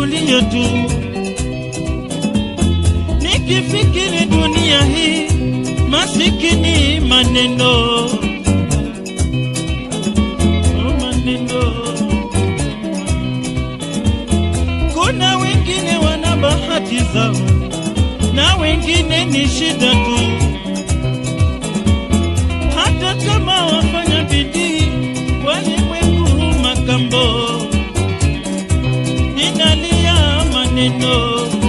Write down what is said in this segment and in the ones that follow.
kulia tu, nikifikiri dunia hii masikini maneno. Oh, wana na wengine ni shida tu, no.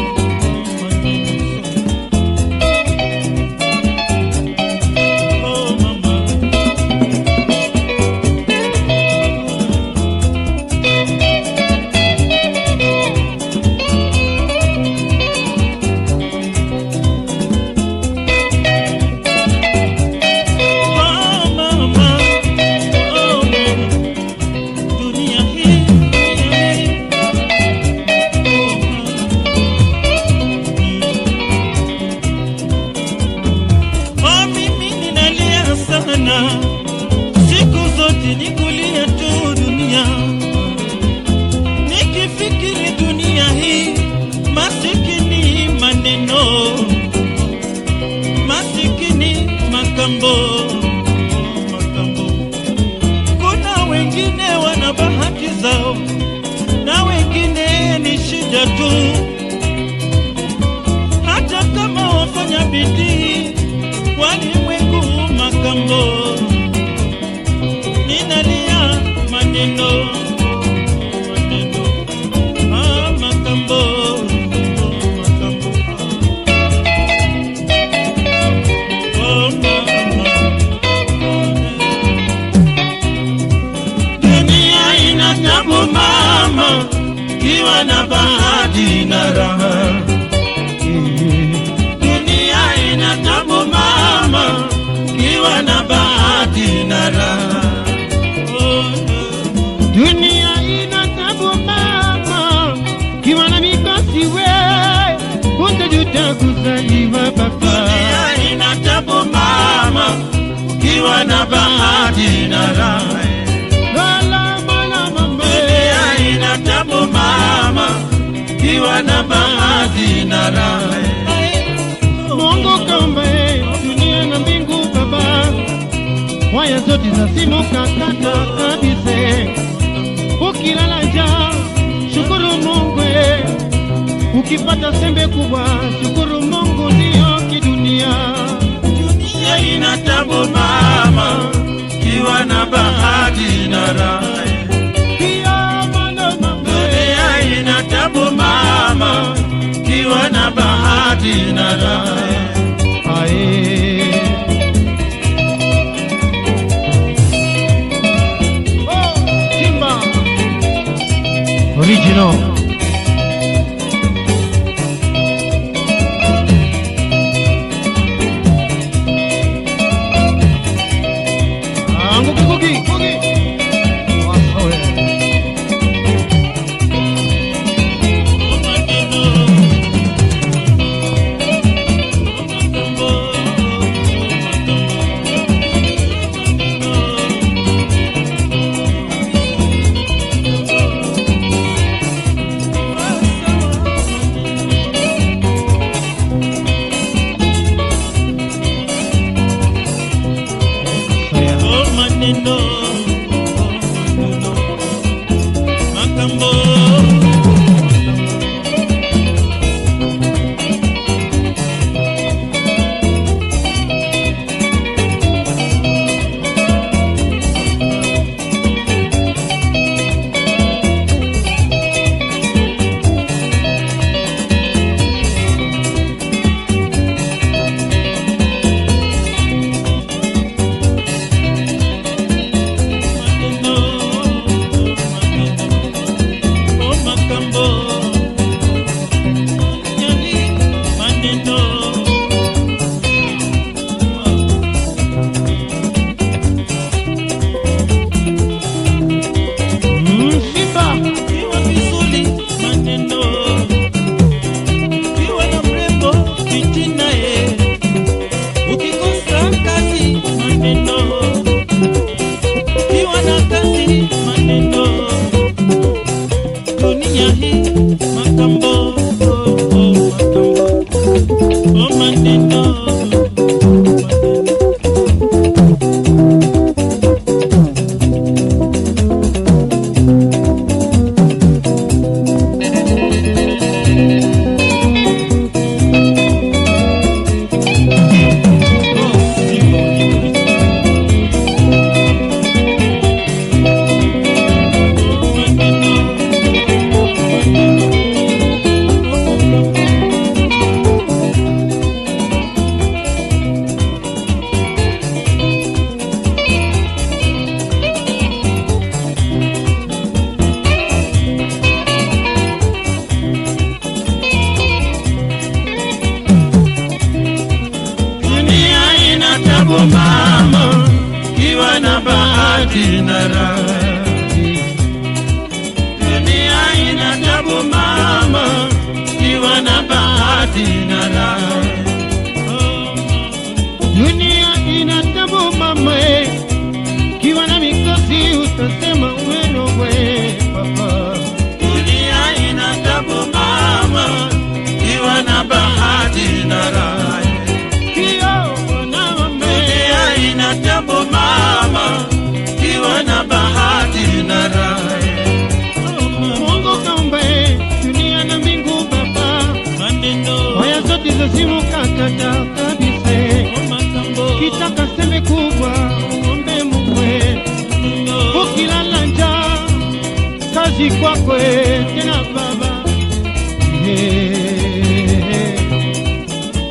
Makambo kuna wengine wana bahati zao na wengine ni shida tu. Hata kama wafanya bidii ukiwa na bahati na raha. Dunia ina tabu mama, ukiwa na bahati na raha. Mungu kaumba dunia na mbingu baba, waya zote za kata kabisa. Ukilala njaa, shukuru Mungu eh. Ukipata sembe kubwa, shukuru Mungu ndiyo kidunia. Ina tambo mama, kiwa na bahati na raha. Dunia ina tambo mama, kiwa na bahati na raha. Oh, original. Oh, maneno maneno na bahati na raha. Dunia ina tabu mama, kiwa na bahati na raha. Dunia ina tabu mama, eh. kiwa na mikosi utasema umerogwe papa. Dunia ina tabu mama, kiwa na bahati na raha. Kio na wame, Dunia ina tabu mama, naishi kwako tena Baba.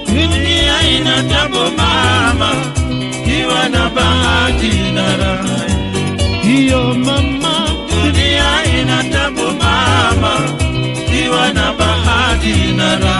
Dunia ina tabo mama, kiwa na bahati na raha. Hiyo mama. Dunia ina tabo mama, kiwa na bahati na raha.